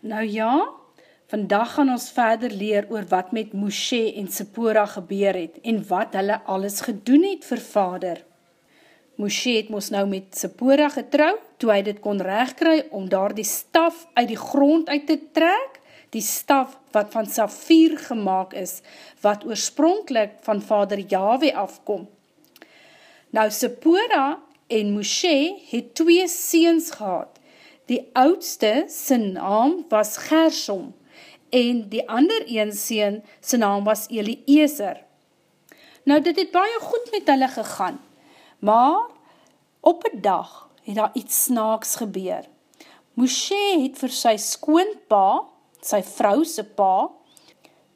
Nou ja, vandag gaan ons verder leer oor wat met Moshe en Sephora gebeur het en wat hulle alles gedoen het vir vader. Moshe het ons nou met Sephora getrou, toe hy dit kon regkry om daar die staf uit die grond uit te trek, die staf wat van safier gemaakt is, wat oorspronkelijk van vader Yahweh afkom. Nou Sephora en Moshe het twee seens gehad, Die oudste sy naam was Gersom en die ander een sien sy naam was Eliezer. Nou dit het baie goed met hulle gegaan, maar op een dag het daar iets snaaks gebeur. Moshe het vir sy skoonpa, sy vrou sy pa,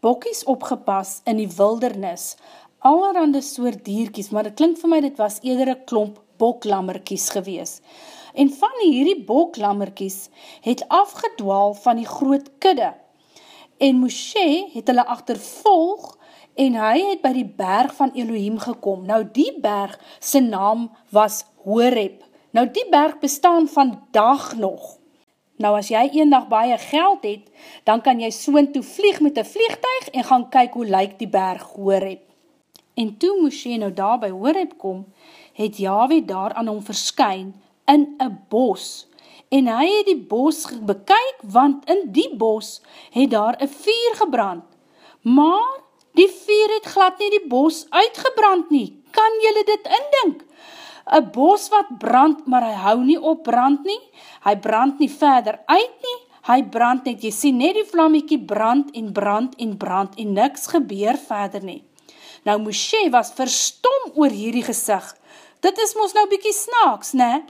bokkies opgepas in die wildernis, allerhande soort dierkies, maar het klink vir my dit was eerder een klomp boklammerkies gewees en van hierdie boklammerkies het afgedwaal van die groot kudde. En Moshe het hulle achtervolg en hy het by die berg van Elohim gekom. Nou die berg, sy naam was Horeb. Nou die berg bestaan vandag nog. Nou as jy een dag baie geld het, dan kan jy soon toe vlieg met een vliegtuig en gaan kyk hoe lyk die berg Horeb. En toe Moshe nou daar by Horeb kom, het Yahweh daar aan hom verskyn in een bos en hy het die bos bekyk, want in die bos het daar een vier gebrand. Maar die vier het glad nie die bos uitgebrand nie. Kan jylle dit indink? Een bos wat brand, maar hy hou nie op brand nie. Hy brand nie verder uit nie. Hy brand net, jy sien net die vlammekie brand en brand en brand en niks gebeur verder nie. Nou Moshe was verstom oor hierdie gezicht Dit is mos nou bykie snaaks, ne?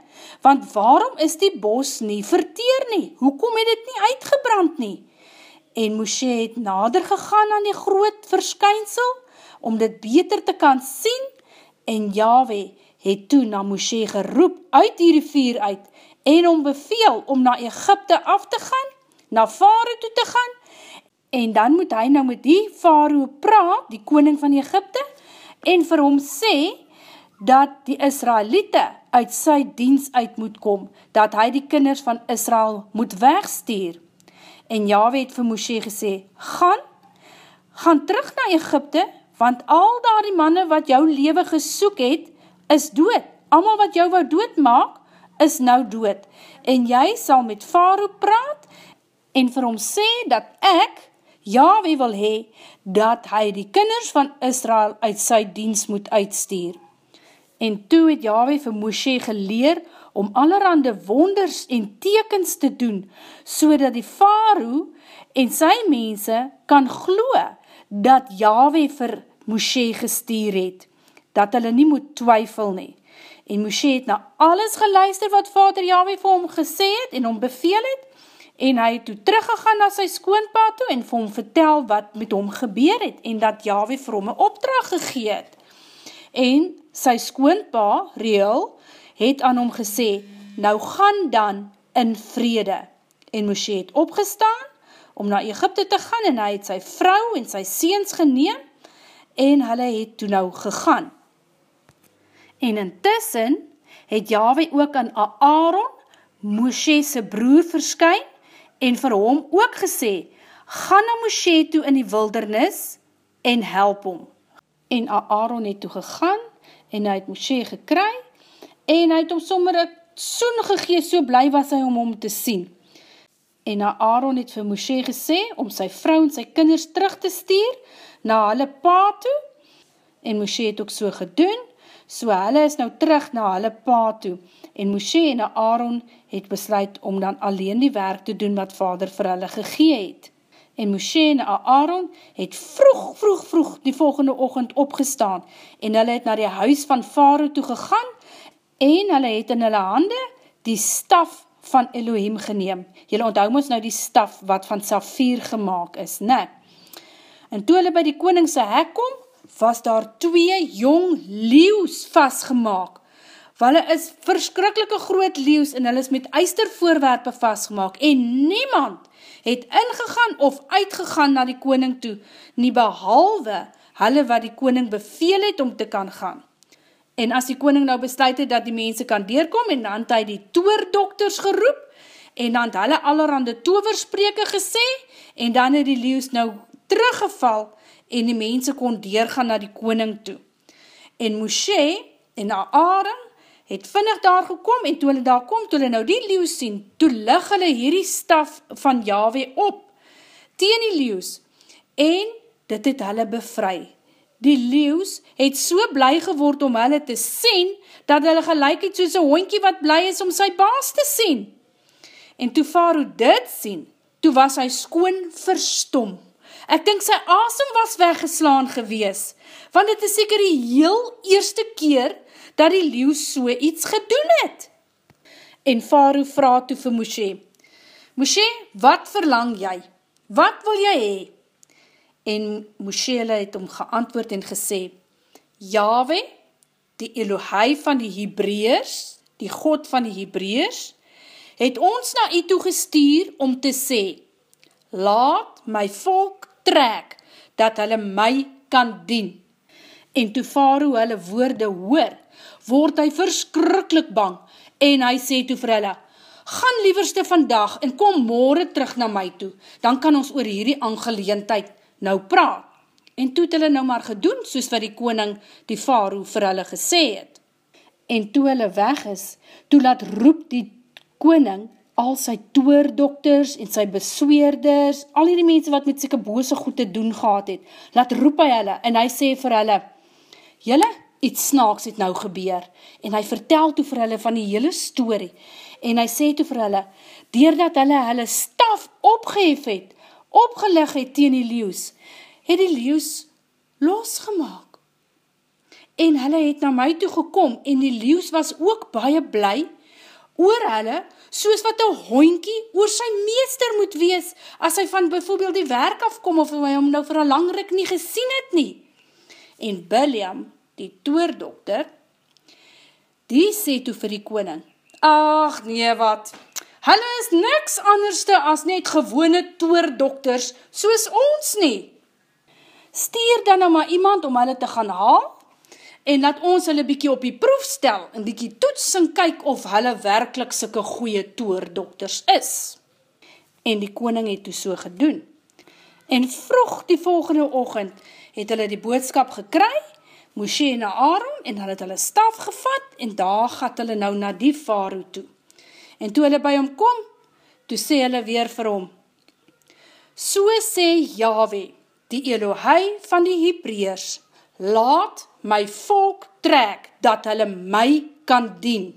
Want waarom is die bos nie verteer nie? Hoekom het dit nie uitgebrand nie? En Moshe het nader gegaan aan die groot verskynsel, om dit beter te kan sien, en Yahweh het toe na Moshe geroep uit die rivier uit, en om beveel om na Egypte af te gaan, na Faroe toe te gaan, en dan moet hy nou met die Faroe praat, die koning van Egypte, en vir hom sê, dat die Israelite uit sy diens uit moet kom, dat hy die kinders van Israel moet wegstuur. En Yahweh het vir Moshe gesê, gaan, gaan terug na Egypte, want al daar die manne wat jou leven gesoek het, is dood. Amal wat jou wou dood maak, is nou dood. En jy sal met Faroe praat, en vir hom sê dat ek, Yahweh wil hee, dat hy die kinders van Israel uit sy diens moet uitstuur. En toe het Yahweh vir Moshe geleer om allerhande wonders en tekens te doen, so dat die Faroe en sy mense kan glo dat Yahweh vir Moshe gestuur het, dat hulle nie moet twyfel nie. En Moshe het na alles geluister wat vader Yahweh vir hom gesê het en hom beveel het, en hy het toe teruggegaan na sy skoonpa toe en vir hom vertel wat met hom gebeur het, en dat Yahweh vir hom een opdracht gegeet en sy skoonpa, Reel, het aan hom gesê, nou gaan dan in vrede. En Moshe het opgestaan om na Egypte te gaan en hy het sy vrou en sy seens geneem en hulle het toe nou gegaan. En intussen het Yahweh ook aan Aaron, Moshe sy broer verskyn en vir hom ook gesê, ga na Moshe toe in die wildernis en help hom en Aaron het toe gegaan, en hy het Moshe gekry, en hy het hom sommer een soen gegees, so bly was hy om hom te sien. En Aaron het vir Moshe gesê, om sy vrou en sy kinders terug te stuur, na hulle pa toe, en Moshe het ook so gedoen, so hulle is nou terug na hulle pa toe, en Moshe en Aaron het besluit om dan alleen die werk te doen wat vader vir hulle gegee het en Moshe en Aaron het vroeg, vroeg, vroeg die volgende ochend opgestaan en hulle het na die huis van Faroe toe gegaan en hulle het in hulle hande die staf van Elohim geneem. Julle onthou ons nou die staf wat van safier gemaakt is, ne? En toe hulle by die koningse hek kom, was daar twee jong leeuws vastgemaak. Hulle is verskrikkelike groot leeuws en hulle is met eistervoorwerpe vastgemaak en niemand het ingegaan of uitgegaan na die koning toe, nie behalwe hulle wat die koning beveel het om te kan gaan. En as die koning nou besluit het dat die mense kan deurkom, en dan het hy die toerdokters geroep, en dan het hulle allerhande toverspreke gesê, en dan het die leeuws nou teruggeval, en die mense kon deurgaan na die koning toe. En Moshe en Aaron het vinnig daar gekom, en toe hulle daar kom, toe hulle nou die leeuws sien, toe lig hulle hierdie staf van Yahweh op, teen die leeuws, en dit het hulle bevry. Die leeuws het so bly geword om hulle te sien, dat hulle gelijk het soos een hoinkie wat bly is om sy baas te sien. En toe Faroe dit sien, toe was hy skoon verstom. Ek dink sy asem was weggeslaan gewees, want het is seker die heel eerste keer dat die leeuw so iets gedoen het. En Faroe vraag toe vir Moshe, Moshe, wat verlang jy? Wat wil jy hee? En Moshe het om geantwoord en gesê, Yahweh, die Elohai van die Hebreërs, die God van die Hebreërs, het ons na u toe gestuur om te sê, laat my volk trek, dat hulle my kan dien. En toe Faroe hulle woorde hoor, word hy verskrikkelijk bang, en hy sê toe vir hulle, gaan lieverste vandag en kom morgen terug na my toe, dan kan ons oor hierdie aangeleentheid nou praat. En toe het hulle nou maar gedoen, soos wat die koning die Faroe vir hulle gesê het. En toe hulle weg is, toe laat roep die koning al sy toerdokters en sy besweerders, al die mense wat met syke bose goed te doen gehad het, laat roep hy hulle en hy sê vir hulle, Julle, iets snaaks het nou gebeur, en hy vertel toe vir hulle van die hele story, en hy sê toe vir hulle, deurdat hulle hulle staf opgehef het, opgelig het teen die leeuws, het die leeuws losgemaak. En hulle het na my toe gekom, en die leeuws was ook baie bly, oor hulle, soos wat een hoinkie oor sy meester moet wees, as hy van bijvoorbeeld die werk afkom, of hy hom nou vir een langrik nie gesien het nie. En Billiam, die toerdokter, die sê toe vir die koning, Ach nee wat, hulle is niks anderste as net gewone toerdokters soos ons nie. Stuur dan nou maar iemand om hulle te gaan haal en laat ons hulle bykie op die proef stel en bykie toets en kyk of hulle werkelijk syke goeie toerdokters is. En die koning het toe so gedoen. En vroeg die volgende ochend het hulle die boodskap gekry, Moshe en Aaron, en hulle het hulle staf gevat, en daar gaat hulle nou na die faroe toe. En toe hulle by hom kom, toe sê hulle weer vir hom, So sê Yahweh, die Elohei van die Hebreërs, laat my volk trek, dat hulle my kan dien.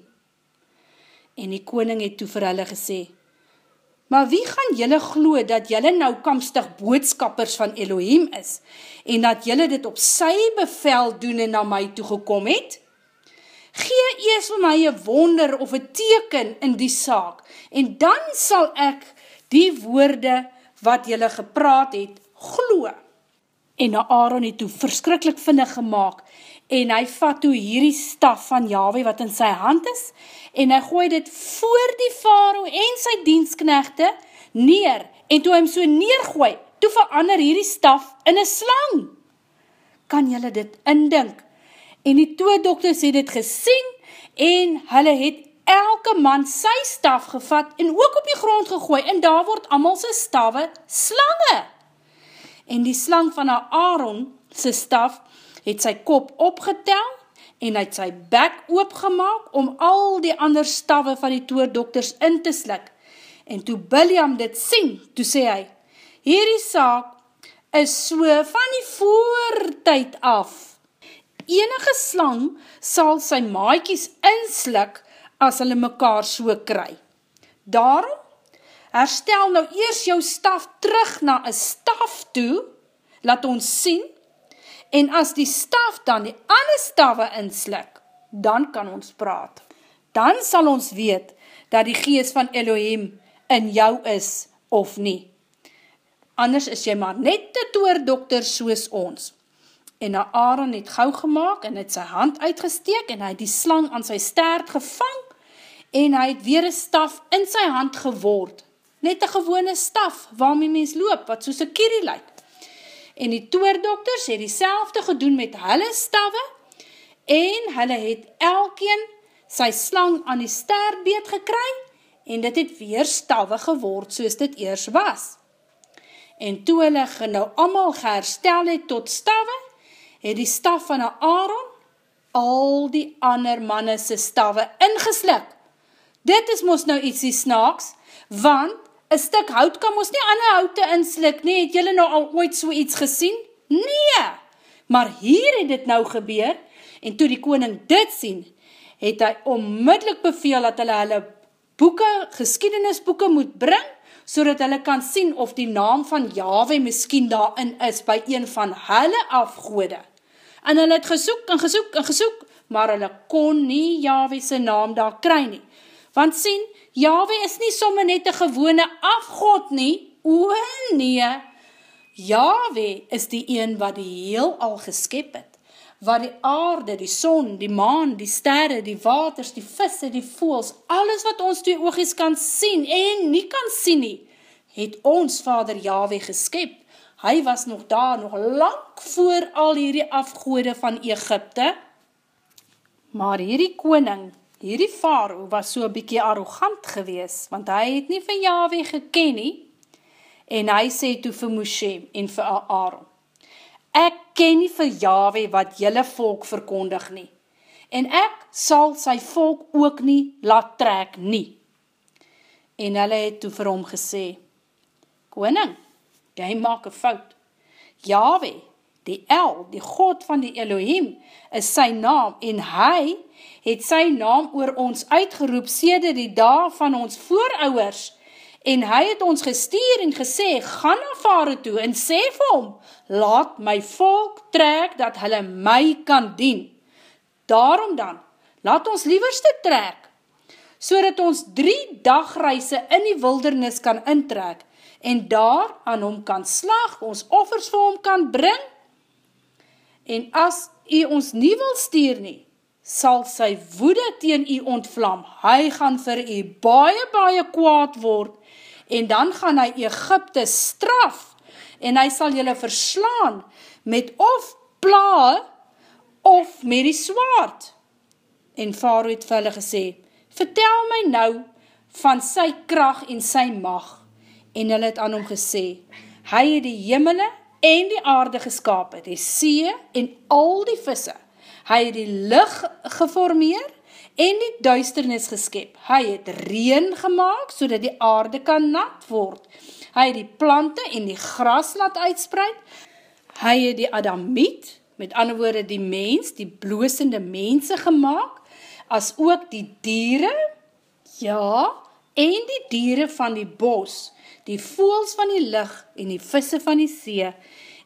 En die koning het toe vir hulle gesê, Maar wie gaan jylle glo dat jylle nou kamstig boodskappers van Elohim is, en dat jylle dit op sy bevel doen en na my toegekom het? gee eers vir my een wonder of een teken in die saak, en dan sal ek die woorde wat jylle gepraat het, glo. En na Aaron het toe verskrikkelijk vinnig gemaakt, en hy vat toe hierdie staf van Yahweh wat in sy hand is, en hy gooi dit voor die faro en sy diensknechte neer, en toe hy hom so neergooi, toe verander hierdie staf in een slang. Kan jylle dit indink? En die twee dokters het dit gesien en hulle het elke man sy staf gevat en ook op die grond gegooi en daar word amal sy stafwe slange. En die slang van Aaron sy staf het sy kop opgetel en het sy bek oopgemaak om al die ander stafwe van die toerdokters in te slik. En toe Billiam dit sien, toe sê hy, hierdie saak is so van die voortijd af enige slang sal sy maaikies inslik as hulle mekaar so kry. Daarom, herstel nou eers jou staf terug na een staf toe, laat ons sien, en as die staf dan die ander stafwe inslik, dan kan ons praat. Dan sal ons weet, dat die geest van Elohim in jou is, of nie. Anders is jy maar net te toerdokter soos ons en na Aaron het gauw gemaakt en het sy hand uitgesteek en hy het die slang aan sy stert gevang en hy het weer een staf in sy hand geword. Net een gewone staf waarmee mens loop, wat soos een kierie lyk. En die toerdokters het die gedoen met hulle stafwe en hulle het elkeen sy slang aan die stert beet gekry en dit het weer stawwe geword soos dit eers was. En toe hulle nou allemaal geherstel het tot stawwe, het die staf van Aaron al die ander manne se stawwe ingeslik. Dit is mos nou ietsie snaaks, want een stuk hout kan mos nie ander houte inslik, nie, het julle nou al ooit so iets gesien? Nee, maar hier het dit nou gebeur, en toe die koning dit sien, het hy onmiddellik beveel dat hulle hulle boeken, geschiedenisboeken moet bring, so dat hulle kan sien of die naam van Yahweh miskien daarin is, by een van hulle afgoede. En hulle het gesoek en gesoek en gesoek, maar hulle kon nie Yahweh sy naam daar kry nie. Want sien, Yahweh is nie somme net een gewone afgod nie, o nee, Yahweh is die een wat die heel al geskep het waar die aarde, die son, die maan, die sterre, die waters, die visse, die voels, alles wat ons twee oogies kan sien en nie kan sien nie, het ons vader Yahweh geskep. Hy was nog daar, nog lang voor al hierdie afgoede van Egypte. Maar hierdie koning, hierdie faro, was so bykie arrogant gewees, want hy het nie van Yahweh geken nie, en hy sê toe vir Moshe en vir Aaron, ek ken nie vir Yahweh wat jylle volk verkondig nie, en ek sal sy volk ook nie laat trek nie. En hulle het toe vir hom gesê, Koning, jy maak een fout. Yahweh, die El, die God van die Elohim, is sy naam, en hy het sy naam oor ons uitgeroep sede die dag van ons voorouwers, en hy het ons gestuur en gesê, ga na vare toe en sê vir hom, laat my volk trek dat hulle my kan dien. Daarom dan, laat ons lieverste trek, so dat ons drie dagreise in die wildernis kan intrek en daar aan hom kan slag, ons offers vir hom kan bring. En as hy ons nie wil stuur nie, sal sy woede teen u ontvlam. Hy gaan vir u baie, baie kwaad word en dan gaan hy Egypte straf en hy sal julle verslaan met of pla of met die swaard. En Faroe het vir hulle gesê, vertel my nou van sy kracht en sy mag. En hulle het aan hom gesê, hy het die jimmele en die aarde geskapen, die see en al die visse. Hy het die licht geformeer en die duisternis geskep. Hy het reen gemaakt, so die aarde kan nat word. Hy het die plante en die gras laat uitspreid. Hy het die adamiet, met ander woorde die mens, die bloosende mense gemaakt, as ook die dieren, ja, en die dieren van die bos, die voels van die licht en die visse van die see,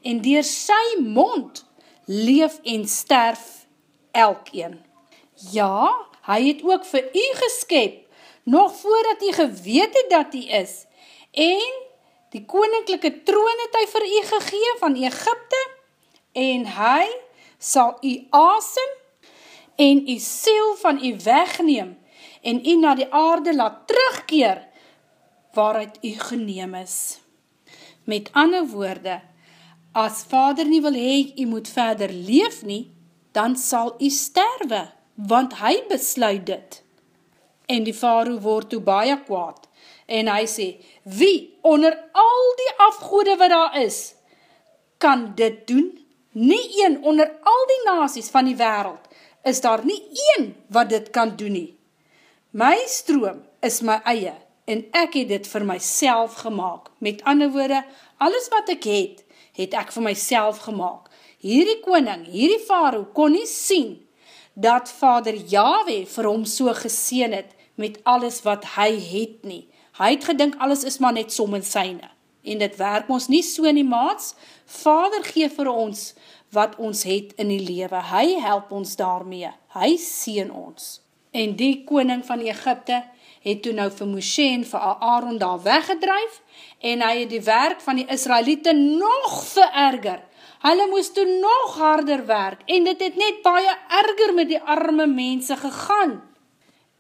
en dier sy mond leef en sterf elkeen. Ja, hy het ook vir u geskep, nog voordat u geweet het dat u is, en die koninklijke troon het hy vir u gegeen van Egypte, en hy sal u asem en u siel van u wegneem, en u na die aarde laat terugkeer, waaruit u geneem is. Met ander woorde, as vader nie wil hee, u moet verder leef nie, dan sal u sterwe want hy besluit dit. En die faroe word toe baie kwaad, en hy sê, wie onder al die afgoede wat daar is, kan dit doen? Nie een onder al die nasies van die wereld, is daar nie een wat dit kan doen nie. My stroom is my eie, en ek het dit vir myself gemaakt. Met ander woorde, alles wat ek het, het ek vir myself gemaakt. Hierdie koning, hierdie faroe, kon nie sien, dat vader Yahweh vir hom so geseen het met alles wat hy het nie. Hy het gedink alles is maar net som en syne. En dit werk ons nie so in die maats. Vader gee vir ons wat ons het in die lewe. Hy help ons daarmee. Hy seen ons. En die koning van Egypte het toe nou vir Moshe en vir Aaron daar weggedrijf en hy het die werk van die Israelite nog vererger Hulle moes toe nog harder werk en dit het net baie erger met die arme mense gegaan.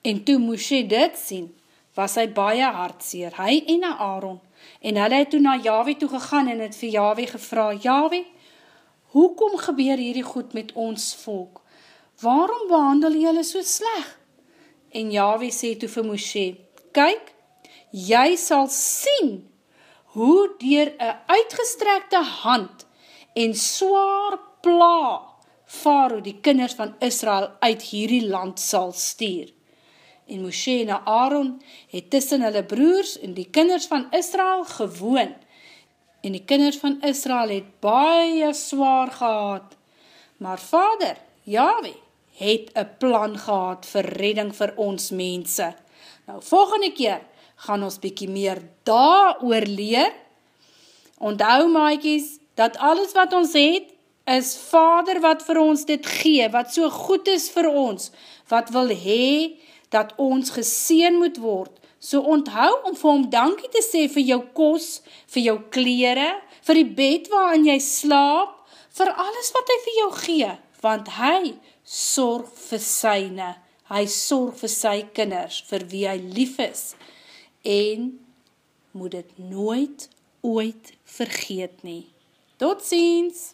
En toe moes jy dit sien, was hy baie hartseer, hy en Aaron. En hulle het toe na Yahweh toe gegaan en het vir Yahweh gevra, Yahweh, hoekom gebeur hierdie goed met ons volk? Waarom behandel jy hulle so sleg? En Yahweh sê toe vir Moshe, kyk, jy sal sien hoe dier een uitgestrekte hand en zwaar pla Faro die kinders van Israel uit hierdie land sal stuur. En Moshe en Aaron het tussen hulle broers en die kinders van Israel gewoon. En die kinders van Israel het baie zwaar gehad. Maar vader, Yahweh, het een plan gehad vir redding vir ons mense. Nou, volgende keer gaan ons bykie meer daar oor leer. Onthou, maaikies, dat alles wat ons het, is vader wat vir ons dit gee, wat so goed is vir ons, wat wil hee, dat ons geseen moet word. So onthou om vir hom dankie te sê vir jou kos, vir jou kleren, vir die bed waarin jy slaap, vir alles wat hy vir jou gee, want hy sorg vir syne, hy sorg vir sy kinders, vir wie hy lief is, en moet het nooit ooit vergeet nie. Tot ziens!